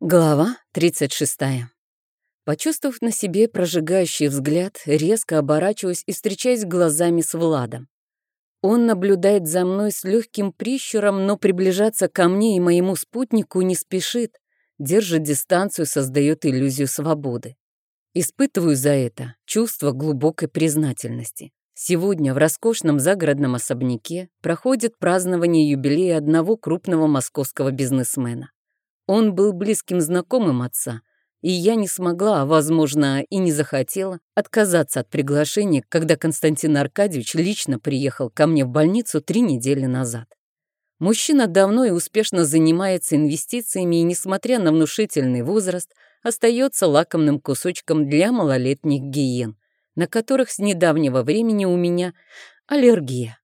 Глава 36. Почувствовав на себе прожигающий взгляд, резко оборачиваюсь и встречаюсь глазами с Владом. Он наблюдает за мной с легким прищуром, но приближаться ко мне и моему спутнику не спешит, держит дистанцию, создает иллюзию свободы. Испытываю за это чувство глубокой признательности. Сегодня в роскошном загородном особняке проходит празднование юбилея одного крупного московского бизнесмена. Он был близким знакомым отца, и я не смогла, а, возможно, и не захотела отказаться от приглашения, когда Константин Аркадьевич лично приехал ко мне в больницу три недели назад. Мужчина давно и успешно занимается инвестициями и, несмотря на внушительный возраст, остается лакомным кусочком для малолетних гиен, на которых с недавнего времени у меня аллергия.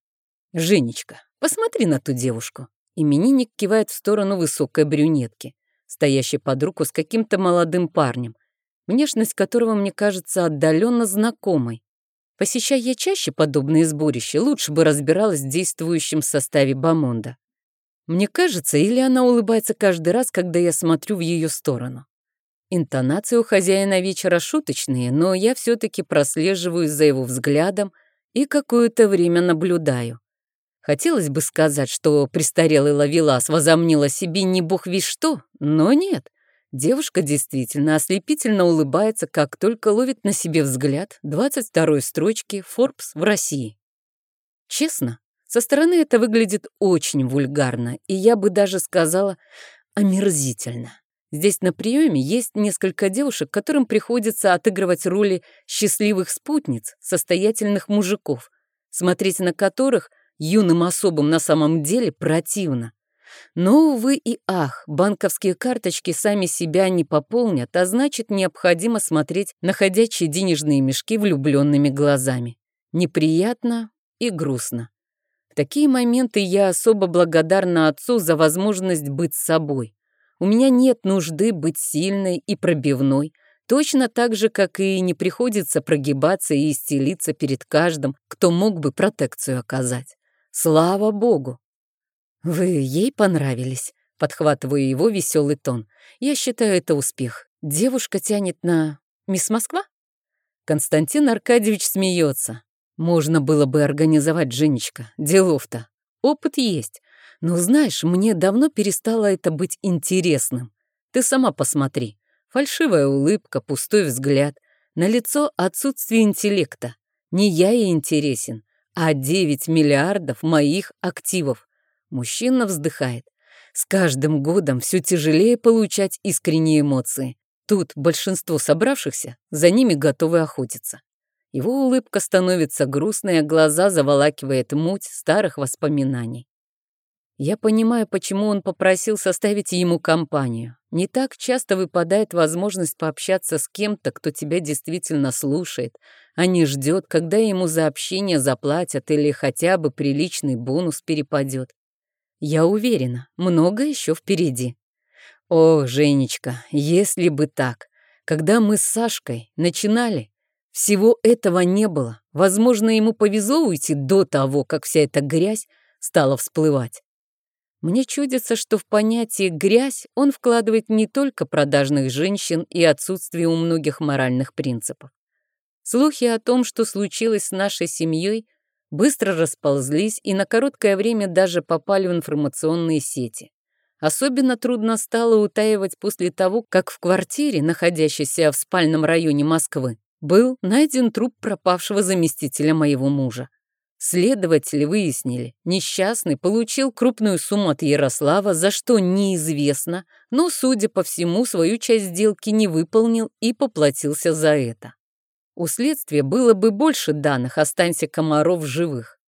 Женечка, посмотри на ту девушку. Именинник кивает в сторону высокой брюнетки, стоящей под руку с каким-то молодым парнем, внешность которого мне кажется отдаленно знакомой. Посещая я чаще подобные сборища, лучше бы разбиралась в действующем составе Бамонда. Мне кажется, или она улыбается каждый раз, когда я смотрю в ее сторону. Интонации у хозяина вечера шуточные, но я все-таки прослеживаю за его взглядом и какое-то время наблюдаю. Хотелось бы сказать, что престарелый Лавелас возомнил о себе не бог весь что, но нет. Девушка действительно ослепительно улыбается, как только ловит на себе взгляд 22-й строчки Forbes в России. Честно, со стороны это выглядит очень вульгарно, и я бы даже сказала омерзительно. Здесь на приеме есть несколько девушек, которым приходится отыгрывать роли счастливых спутниц, состоятельных мужиков, смотреть на которых – юным особам на самом деле противно. Но, увы и ах, банковские карточки сами себя не пополнят, а значит, необходимо смотреть на ходячие денежные мешки влюбленными глазами. Неприятно и грустно. В такие моменты я особо благодарна отцу за возможность быть собой. У меня нет нужды быть сильной и пробивной, точно так же, как и не приходится прогибаться и стелиться перед каждым, кто мог бы протекцию оказать. Слава богу! Вы ей понравились, подхватываю его веселый тон. Я считаю это успех. Девушка тянет на... Мисс Москва? Константин Аркадьевич смеется. Можно было бы организовать, Женечка, делов-то. Опыт есть. Но знаешь, мне давно перестало это быть интересным. Ты сама посмотри. Фальшивая улыбка, пустой взгляд. На лицо отсутствие интеллекта. Не я ей интересен, а 9 миллиардов моих активов. Мужчина вздыхает. С каждым годом все тяжелее получать искренние эмоции. Тут большинство собравшихся за ними готовы охотиться. Его улыбка становится грустной, а глаза заволакивает муть старых воспоминаний. Я понимаю, почему он попросил составить ему компанию. Не так часто выпадает возможность пообщаться с кем-то, кто тебя действительно слушает, а не ждет, когда ему за общение заплатят или хотя бы приличный бонус перепадет. Я уверена, много еще впереди. Ох, Женечка, если бы так. Когда мы с Сашкой начинали, всего этого не было. Возможно, ему повезло уйти до того, как вся эта грязь стала всплывать. Мне чудится, что в понятие «грязь» он вкладывает не только продажных женщин и отсутствие у многих моральных принципов. Слухи о том, что случилось с нашей семьей, быстро расползлись и на короткое время даже попали в информационные сети. Особенно трудно стало утаивать после того, как в квартире, находящейся в спальном районе Москвы, был найден труп пропавшего заместителя моего мужа. Следователи выяснили, несчастный получил крупную сумму от Ярослава, за что неизвестно, но, судя по всему, свою часть сделки не выполнил и поплатился за это. У следствия было бы больше данных, останься Комаров живых.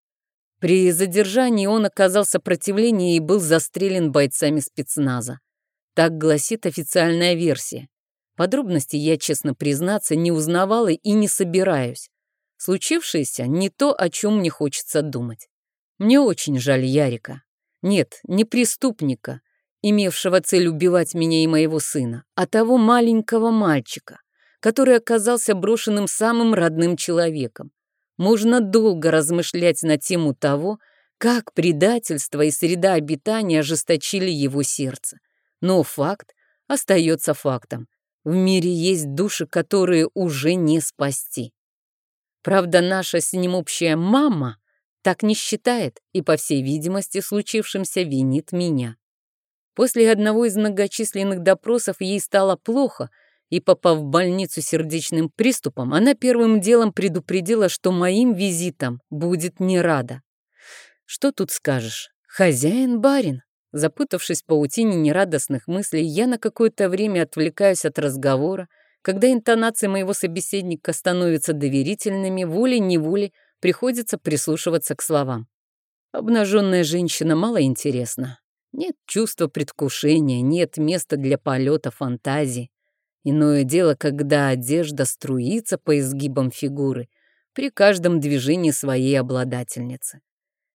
При задержании он оказал сопротивление и был застрелен бойцами спецназа. Так гласит официальная версия. Подробности я, честно признаться, не узнавала и не собираюсь. Случившееся не то, о чем мне хочется думать. Мне очень жаль Ярика. Нет, не преступника, имевшего цель убивать меня и моего сына, а того маленького мальчика, который оказался брошенным самым родным человеком. Можно долго размышлять на тему того, как предательство и среда обитания ожесточили его сердце. Но факт остается фактом. В мире есть души, которые уже не спасти. Правда, наша с ним общая мама так не считает и, по всей видимости, случившимся винит меня. После одного из многочисленных допросов ей стало плохо, и, попав в больницу сердечным приступом, она первым делом предупредила, что моим визитом будет не рада. Что тут скажешь? Хозяин-барин. Запутавшись в паутине нерадостных мыслей, я на какое-то время отвлекаюсь от разговора, когда интонации моего собеседника становятся доверительными, волей-неволей приходится прислушиваться к словам. Обнаженная женщина мало интересна. Нет чувства предвкушения, нет места для полета фантазии. Иное дело, когда одежда струится по изгибам фигуры при каждом движении своей обладательницы.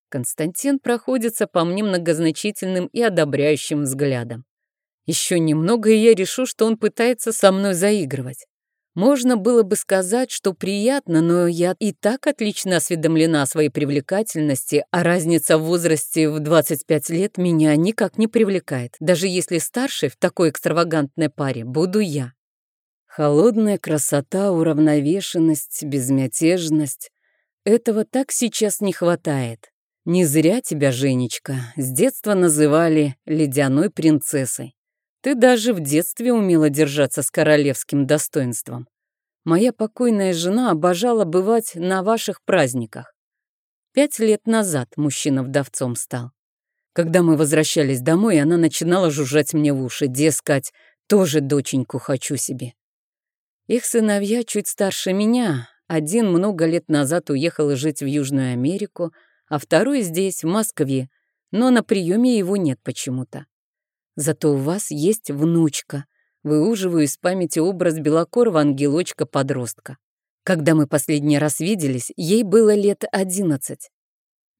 Константин проходится по мне многозначительным и одобряющим взглядом. Еще немного, и я решу, что он пытается со мной заигрывать. Можно было бы сказать, что приятно, но я и так отлично осведомлена о своей привлекательности, а разница в возрасте в 25 лет меня никак не привлекает, даже если старшей в такой экстравагантной паре буду я. Холодная красота, уравновешенность, безмятежность — этого так сейчас не хватает. Не зря тебя, Женечка, с детства называли ледяной принцессой. Ты даже в детстве умела держаться с королевским достоинством. Моя покойная жена обожала бывать на ваших праздниках. Пять лет назад мужчина вдовцом стал. Когда мы возвращались домой, она начинала жужжать мне в уши, дескать, тоже доченьку хочу себе. Их сыновья чуть старше меня. Один много лет назад уехал жить в Южную Америку, а второй здесь, в Москве, но на приеме его нет почему-то. Зато у вас есть внучка. Выуживаю из памяти образ белокорого ангелочка-подростка. Когда мы последний раз виделись, ей было лет одиннадцать.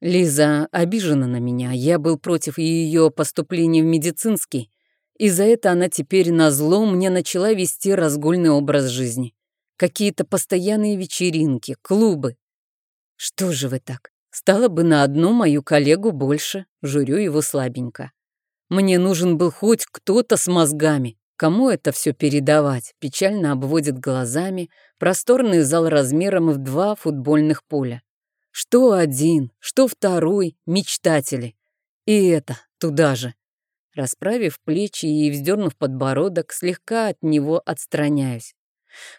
Лиза обижена на меня, я был против ее поступления в медицинский, и за это она теперь на зло мне начала вести разгульный образ жизни. Какие-то постоянные вечеринки, клубы. Что же вы так? Стало бы на одну мою коллегу больше, журю его слабенько. Мне нужен был хоть кто-то с мозгами. Кому это все передавать? Печально обводит глазами просторный зал размером в два футбольных поля. Что один, что второй — мечтатели. И это туда же. Расправив плечи и вздернув подбородок, слегка от него отстраняюсь.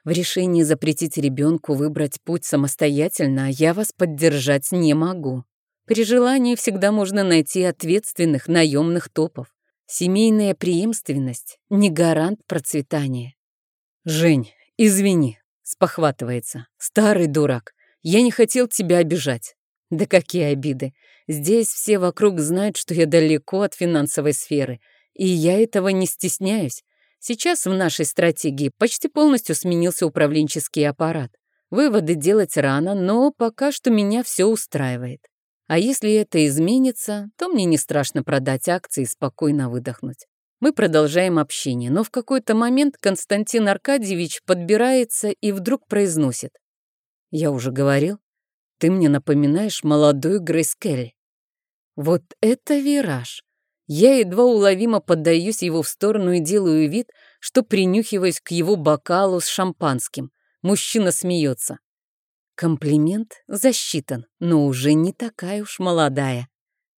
В решении запретить ребенку выбрать путь самостоятельно я вас поддержать не могу. При желании всегда можно найти ответственных наемных топов. Семейная преемственность — не гарант процветания. «Жень, извини», — спохватывается. «Старый дурак, я не хотел тебя обижать». Да какие обиды. Здесь все вокруг знают, что я далеко от финансовой сферы, и я этого не стесняюсь. Сейчас в нашей стратегии почти полностью сменился управленческий аппарат. Выводы делать рано, но пока что меня все устраивает. А если это изменится, то мне не страшно продать акции и спокойно выдохнуть. Мы продолжаем общение, но в какой-то момент Константин Аркадьевич подбирается и вдруг произносит. «Я уже говорил, ты мне напоминаешь молодую Грейс Келли». Вот это вираж. Я едва уловимо поддаюсь его в сторону и делаю вид, что принюхиваюсь к его бокалу с шампанским. Мужчина смеется. Комплимент засчитан, но уже не такая уж молодая.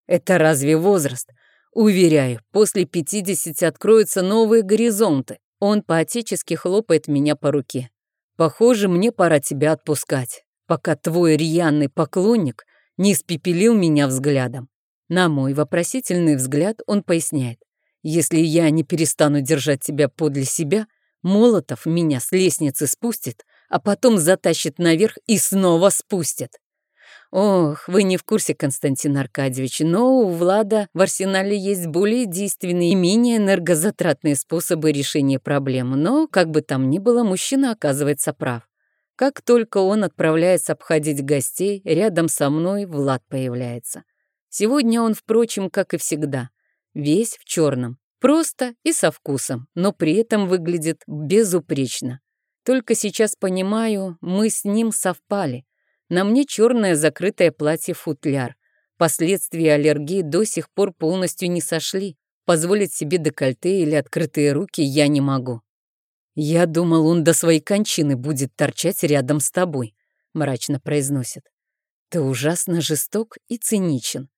Это разве возраст? Уверяю, после пятидесяти откроются новые горизонты. Он поотечески хлопает меня по руке. Похоже, мне пора тебя отпускать, пока твой рьяный поклонник не испепелил меня взглядом. На мой вопросительный взгляд он поясняет. Если я не перестану держать тебя подле себя, Молотов меня с лестницы спустит, а потом затащит наверх и снова спустит. Ох, вы не в курсе, Константин Аркадьевич, но у Влада в арсенале есть более действенные и менее энергозатратные способы решения проблем. Но, как бы там ни было, мужчина оказывается прав. Как только он отправляется обходить гостей, рядом со мной Влад появляется. Сегодня он, впрочем, как и всегда, весь в черном. Просто и со вкусом, но при этом выглядит безупречно. Только сейчас понимаю, мы с ним совпали. На мне черное закрытое платье-футляр. Последствия аллергии до сих пор полностью не сошли. Позволить себе декольте или открытые руки я не могу. Я думал, он до своей кончины будет торчать рядом с тобой, мрачно произносит. Ты ужасно жесток и циничен.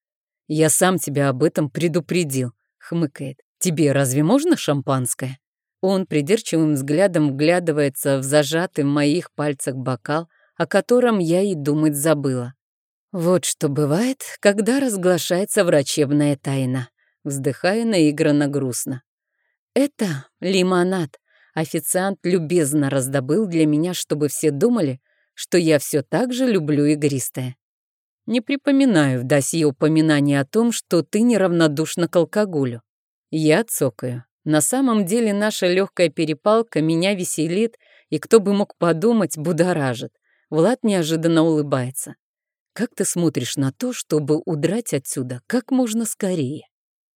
Я сам тебя об этом предупредил, хмыкает. Тебе разве можно шампанское? Он придирчивым взглядом вглядывается в зажатый в моих пальцах бокал, о котором я и думать забыла. Вот что бывает, когда разглашается врачебная тайна. Вздыхая наигранно грустно. Это лимонад. Официант любезно раздобыл для меня, чтобы все думали, что я все так же люблю игристое. Не припоминаю в досье упоминания о том, что ты неравнодушна к алкоголю. Я цокаю. На самом деле наша легкая перепалка меня веселит, и кто бы мог подумать, будоражит. Влад неожиданно улыбается. Как ты смотришь на то, чтобы удрать отсюда как можно скорее?